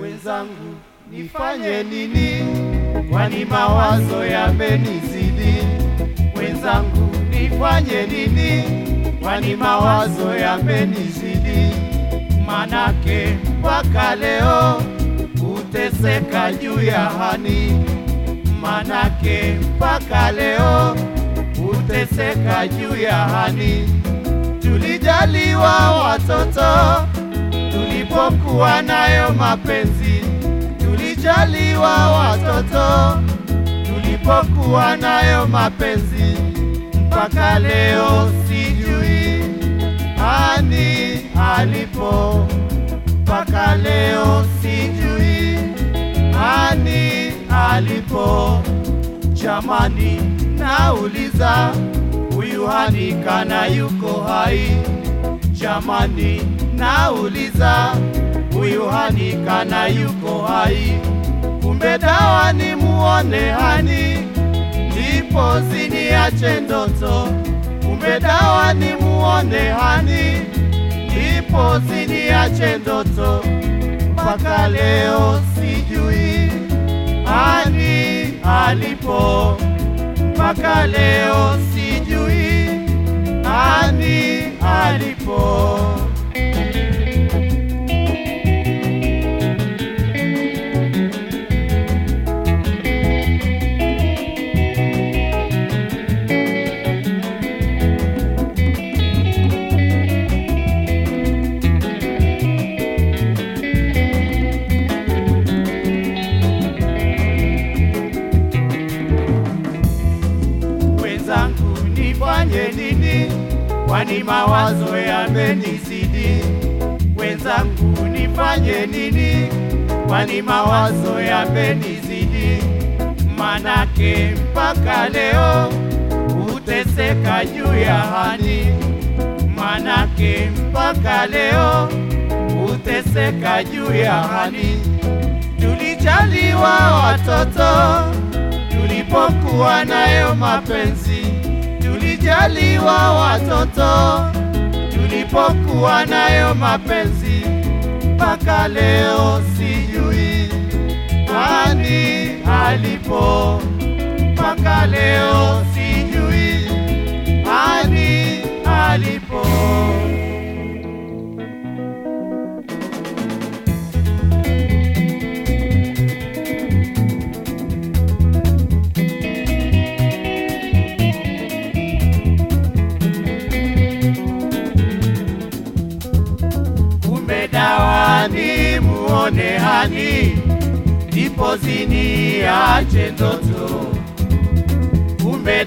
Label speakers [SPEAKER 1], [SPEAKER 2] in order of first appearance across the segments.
[SPEAKER 1] Wenzangu, nifanye nini? Kwani mawazo yamenizidi. Wenzangu, nifanye nini? Kwani mawazo yamenizidi. Manake mpaka leo kuteseka juu ya hani. Manake mpaka leo kuteseka juu ya hani. Tulijaliwa watoto tulipokuwa nayo mapenzi, tulijaliwa watoto tulipokuwa nayo mapenzi, mpaka leo sijui ani alipo, mpaka leo sijui ani alipo. Jamani, nauliza huyu hani kana yuko hai? Jamani, nauliza huyu hani kana yuko hai? Kumbe dawa ni muone hani, ndipo ziniache ndoto. Kumbe dawa ni muone hani, ndipo ziniache ndoto. Mpaka leo sijui hani alipo, mpaka leo sijui hani alipo. Kwani mawazo yamenizidi. Wenzangu, nifanye nini? Kwani mawazo yamenizidi. Manake mpaka leo uteseka juu ya hani. Manake mpaka leo uteseka juu ya hani. Tulijaliwa watoto tulipokuwa nayo mapenzi, tulijaliwa watoto tulipokuwa nayo mapenzi, mpaka leo sijui ani alipo, mpaka leo sijui ani alipo. Hani, ndipo ziniache ndoto. Kumbe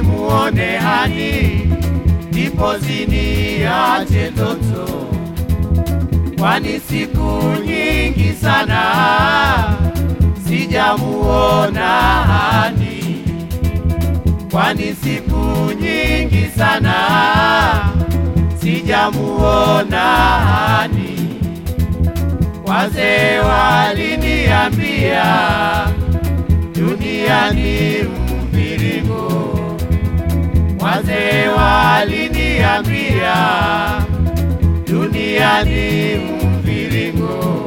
[SPEAKER 1] muone hani, ndipo ziniache ndoto. Kwani siku nyingi sana sijamuona hani, kwani siku nyingi sana sijamuona hani. Wazee waliniambia dunia ni mviringo, wazee waliniambia dunia ni mviringo,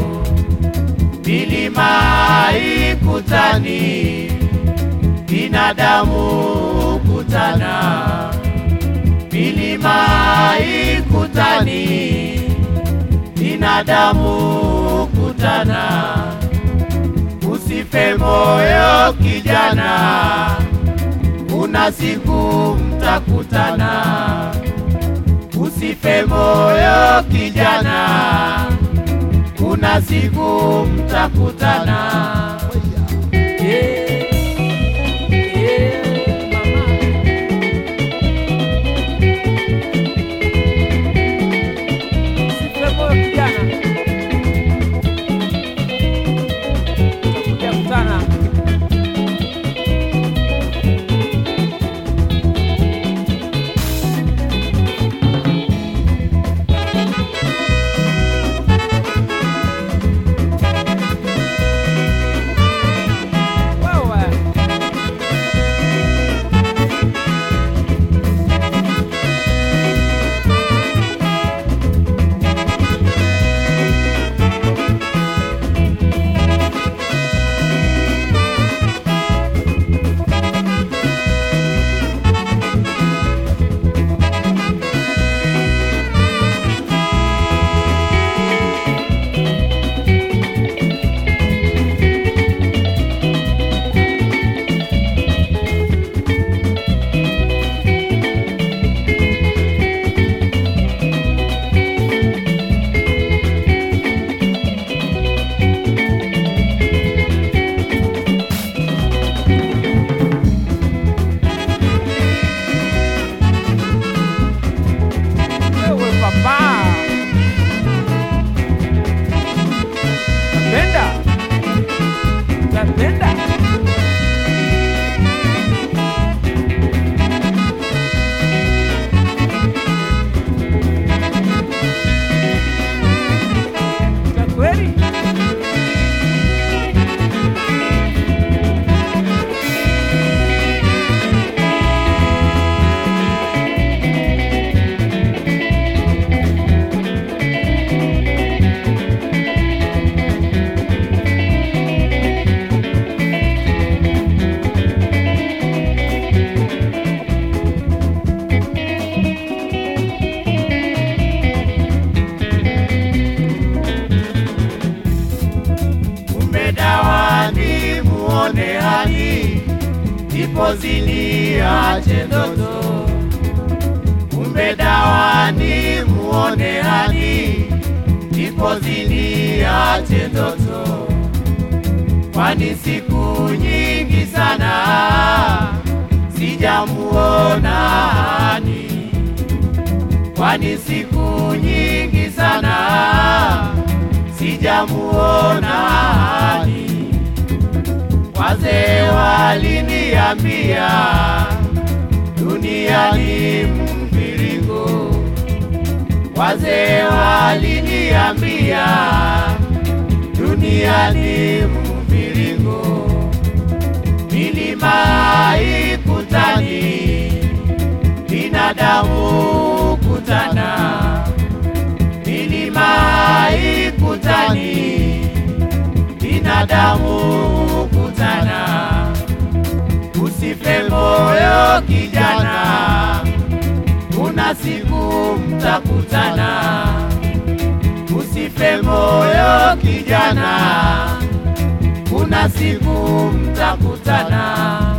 [SPEAKER 1] milima haikutani, binadamu kutana binadamu kutana. Usife moyo kijana, kuna siku mtakutana. Usife moyo kijana, kuna siku mtakutana. Ziniache ndoto, kwani siku nyingi sana sijamuona hani, kwani siku nyingi sana sijamuona hani. Wazee waliniambia dunia ni mviringo, wazee waliniambia dunia ni mviringo, milima ikutani, binadamu kutana, milima ikutani, binadamu kutana. Usife moyo kijana, kuna siku mtakutana. Usife moyo kijana, kuna siku mtakutana.